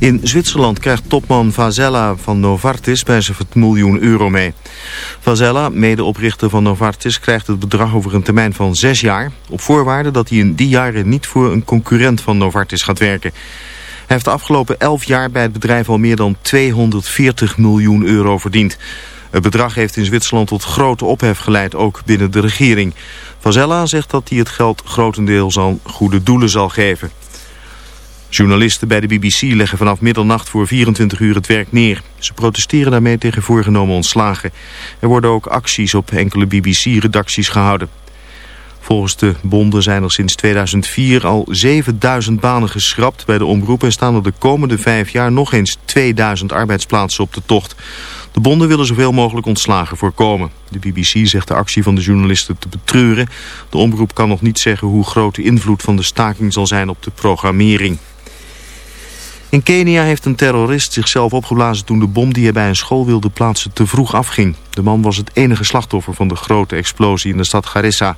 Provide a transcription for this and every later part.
In Zwitserland krijgt topman Vazella van Novartis bij zijn miljoen euro mee. Vazella, medeoprichter van Novartis, krijgt het bedrag over een termijn van zes jaar... op voorwaarde dat hij in die jaren niet voor een concurrent van Novartis gaat werken. Hij heeft de afgelopen elf jaar bij het bedrijf al meer dan 240 miljoen euro verdiend. Het bedrag heeft in Zwitserland tot grote ophef geleid, ook binnen de regering. Vazella zegt dat hij het geld grotendeels aan goede doelen zal geven. Journalisten bij de BBC leggen vanaf middernacht voor 24 uur het werk neer. Ze protesteren daarmee tegen voorgenomen ontslagen. Er worden ook acties op enkele BBC-redacties gehouden. Volgens de bonden zijn er sinds 2004 al 7000 banen geschrapt bij de omroep... en staan er de komende vijf jaar nog eens 2000 arbeidsplaatsen op de tocht. De bonden willen zoveel mogelijk ontslagen voorkomen. De BBC zegt de actie van de journalisten te betreuren. De omroep kan nog niet zeggen hoe groot de invloed van de staking zal zijn op de programmering. In Kenia heeft een terrorist zichzelf opgeblazen toen de bom die hij bij een school wilde plaatsen te vroeg afging. De man was het enige slachtoffer van de grote explosie in de stad Garissa.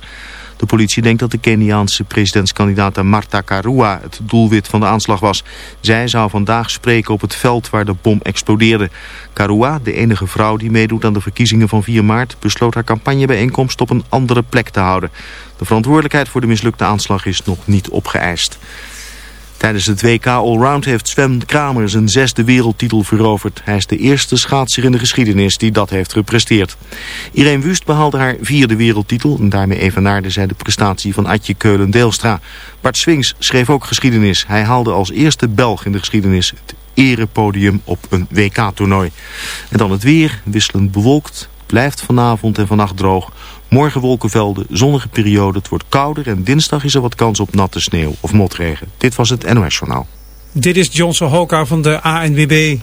De politie denkt dat de Keniaanse presidentskandidaat Marta Karua het doelwit van de aanslag was. Zij zou vandaag spreken op het veld waar de bom explodeerde. Karua, de enige vrouw die meedoet aan de verkiezingen van 4 maart, besloot haar campagnebijeenkomst op een andere plek te houden. De verantwoordelijkheid voor de mislukte aanslag is nog niet opgeëist. Tijdens het WK Allround heeft Sven Kramer zijn zesde wereldtitel veroverd. Hij is de eerste schaatser in de geschiedenis die dat heeft gepresteerd. Irene Wust behaalde haar vierde wereldtitel en daarmee evenaarde zij de prestatie van Adje Keulen-Deelstra. Bart Swings schreef ook geschiedenis. Hij haalde als eerste Belg in de geschiedenis het erepodium op een WK-toernooi. En dan het weer, wisselend bewolkt, blijft vanavond en vannacht droog. Morgen wolkenvelden, zonnige periode, het wordt kouder en dinsdag is er wat kans op natte sneeuw of motregen. Dit was het NOS Journaal. Dit is Johnson Hoka van de ANWB.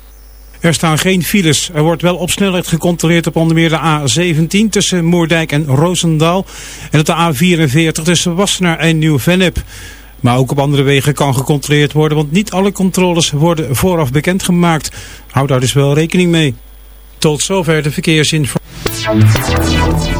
Er staan geen files. Er wordt wel op snelheid gecontroleerd op onder meer de A17 tussen Moerdijk en Roosendaal. En op de A44 tussen Wassenaar en Nieuw-Vennep. Maar ook op andere wegen kan gecontroleerd worden, want niet alle controles worden vooraf bekendgemaakt. Houd daar dus wel rekening mee. Tot zover de verkeersinformatie.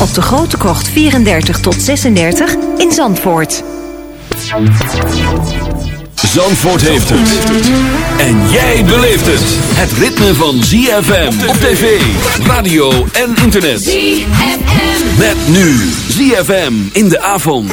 op de Grote Krocht 34 tot 36 in Zandvoort. Zandvoort heeft het. En jij beleeft het. Het ritme van ZFM op tv, radio en internet. ZFM. Met nu ZFM in de avond.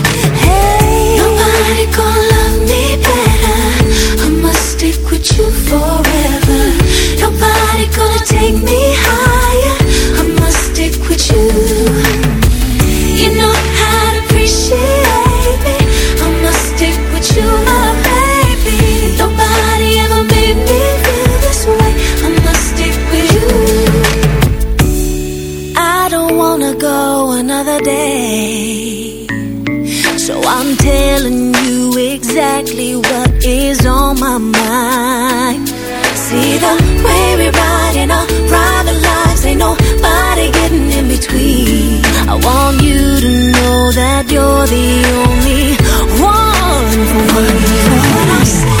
you're the only one for me.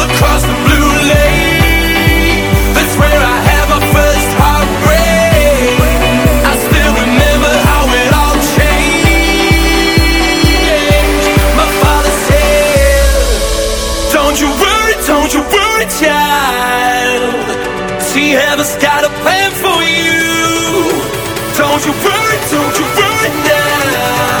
you were a child. heaven's got a plan for you. Don't you worry, don't you worry now.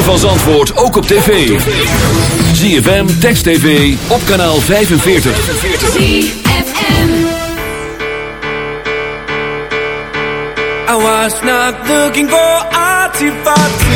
ritme van Zandvoort ook op tv. ZFM, Text TV, op kanaal 45. I was not looking for artifacts.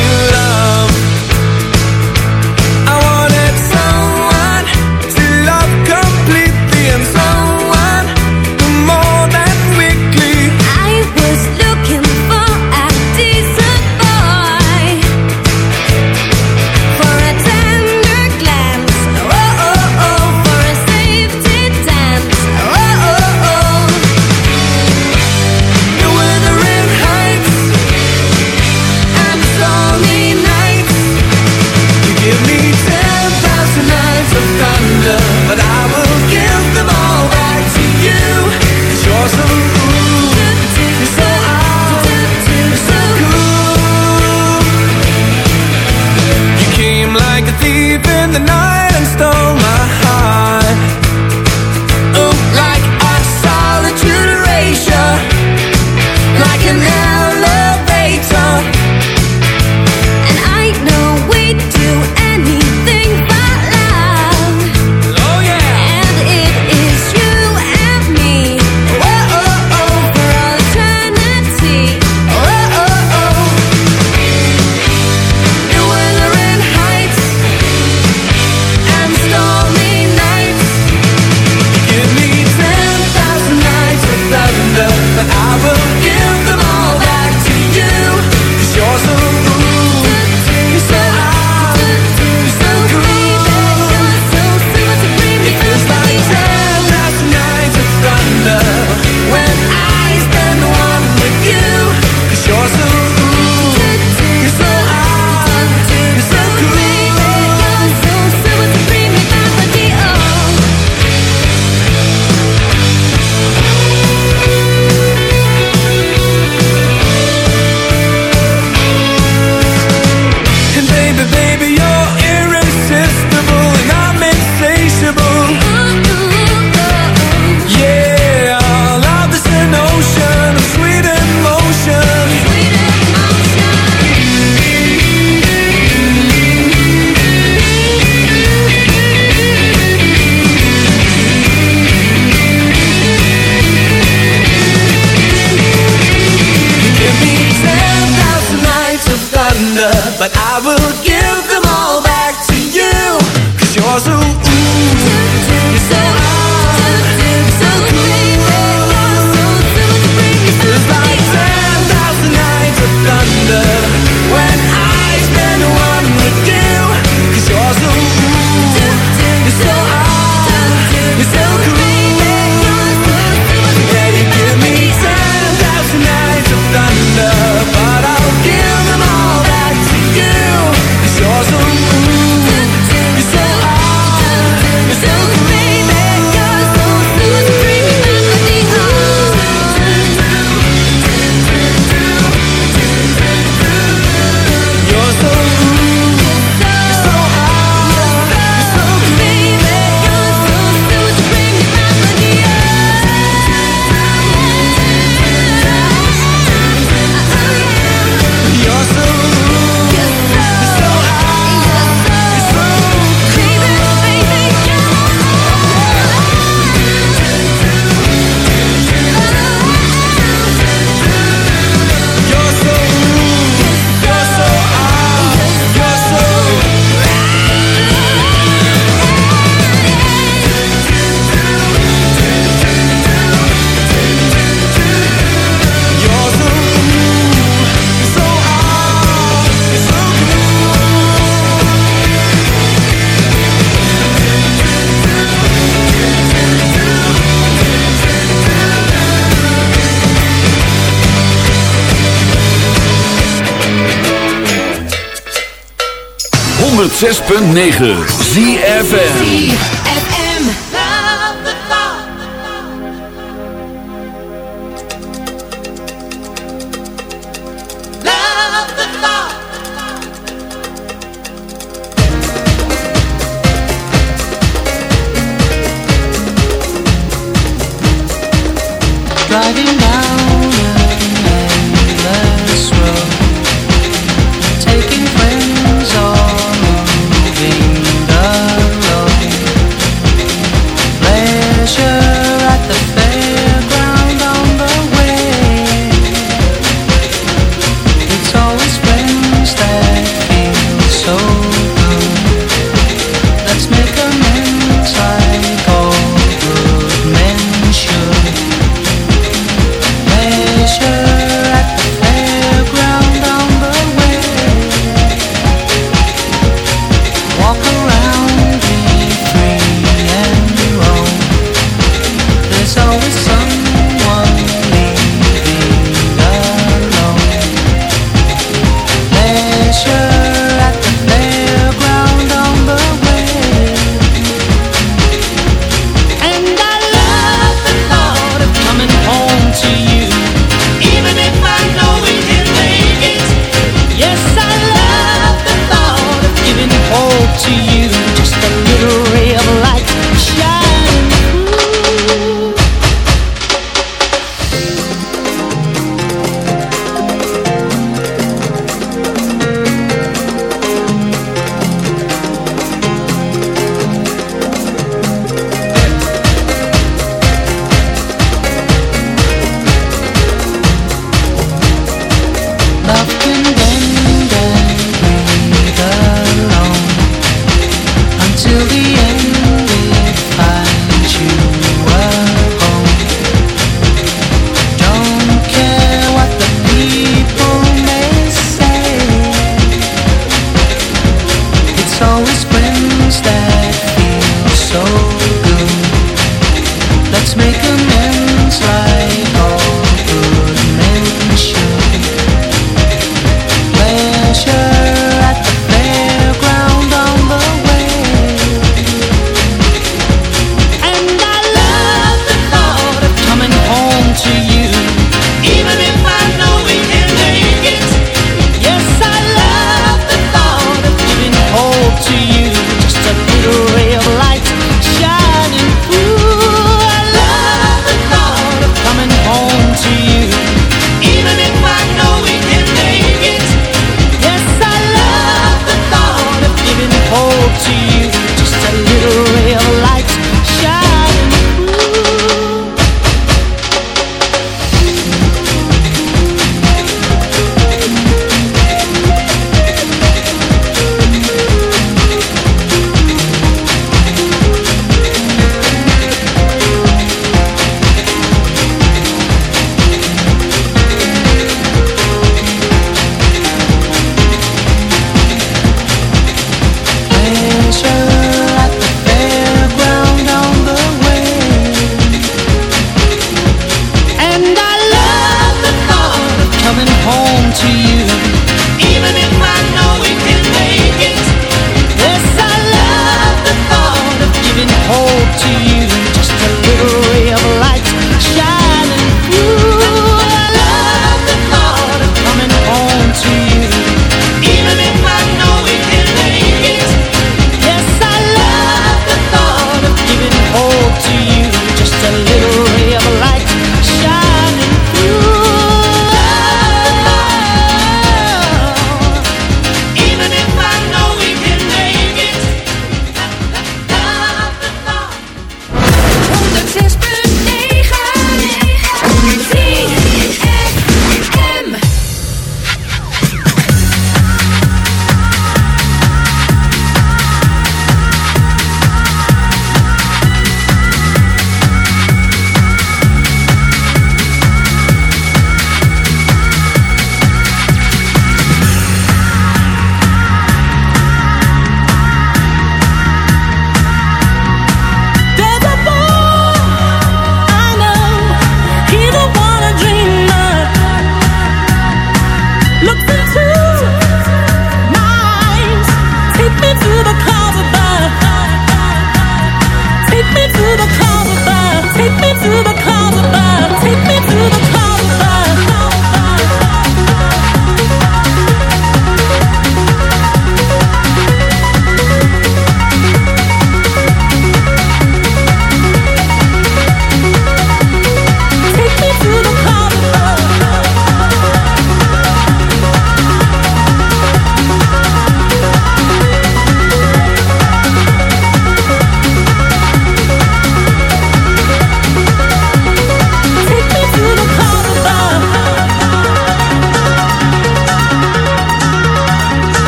106.9 ZFN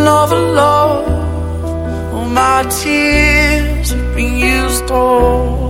Falling over love, all my tears have been used all.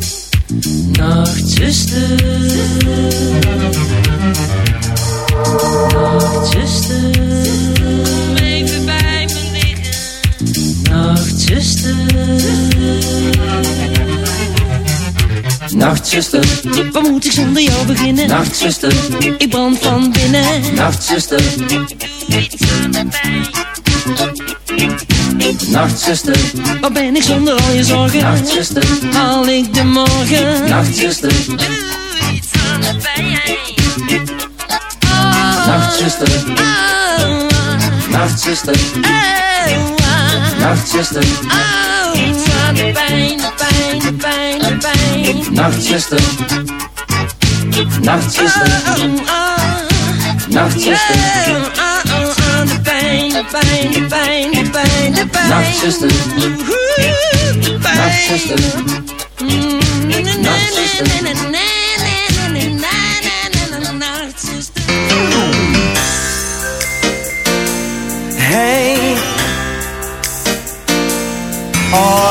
Nachtzuster Nachtzuster Kom even bij me liggen Nachtzuster Nacht, zuster. Wat moet ik zonder jou beginnen? Nacht, zuster. Ik brand van binnen Nacht, zuster. Doe iets aan de pijn Nachtzuster, wat ben ik zonder al je zorgen? Nachtzuster, haal ik de morgen? Nachtzuster, zuster, iets aan pijn. Nacht Nachtzuster, Nacht Nachtzuster, Nacht. Nachtzuster, oh. Nacht aan Nacht pijn, de pijn, de pijn, de pijn. Nachtzuster, Nachtzuster. Nachtzuster. Oh, oh, oh. Pijn, de pijn. Nacht, zuster. Nacht, zuster. Nacht, zuster. Hey. Oh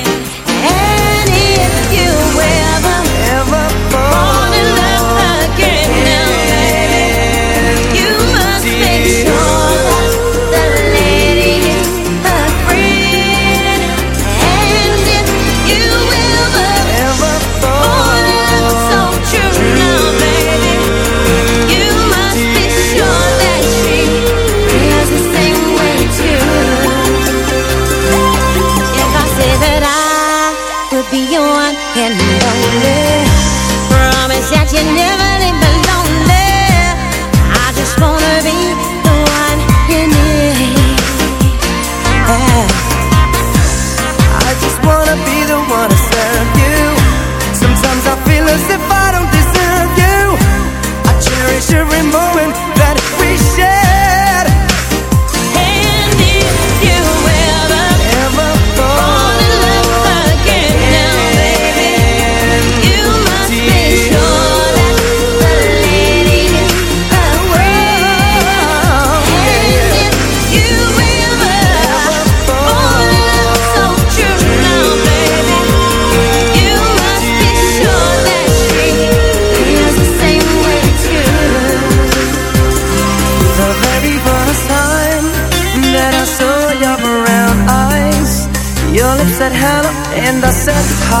The I said hi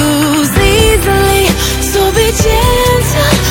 你坚强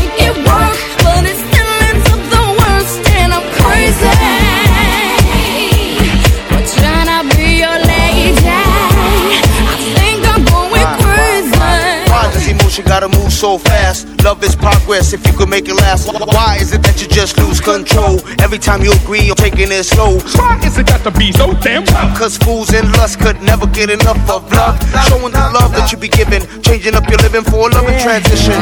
Emotion gotta move so fast? Love is progress if you could make it last. Why is it that you just lose control? Every time you agree, you're taking it slow. Why is it got to be so damn tough? Cause fools in lust could never get enough of love. Showing the love that you be giving, changing up your living for a loving transition.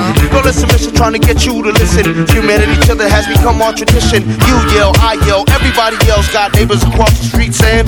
It's a mission trying to get you to listen. Humanity, each other has become our tradition. You yell, I yell, everybody else got neighbors across the street saying,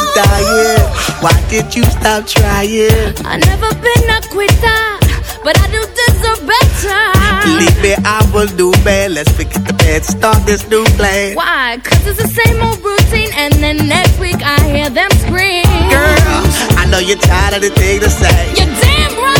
our dying. Why did you stop trying? I never been a quitter, but I do deserve better. Believe me, I will do bad. Let's forget the bad, start this new plan. Why? Cause it's the same old routine, and then next week I hear them scream. Girl, I know you're tired of the thing to say. You're damn right.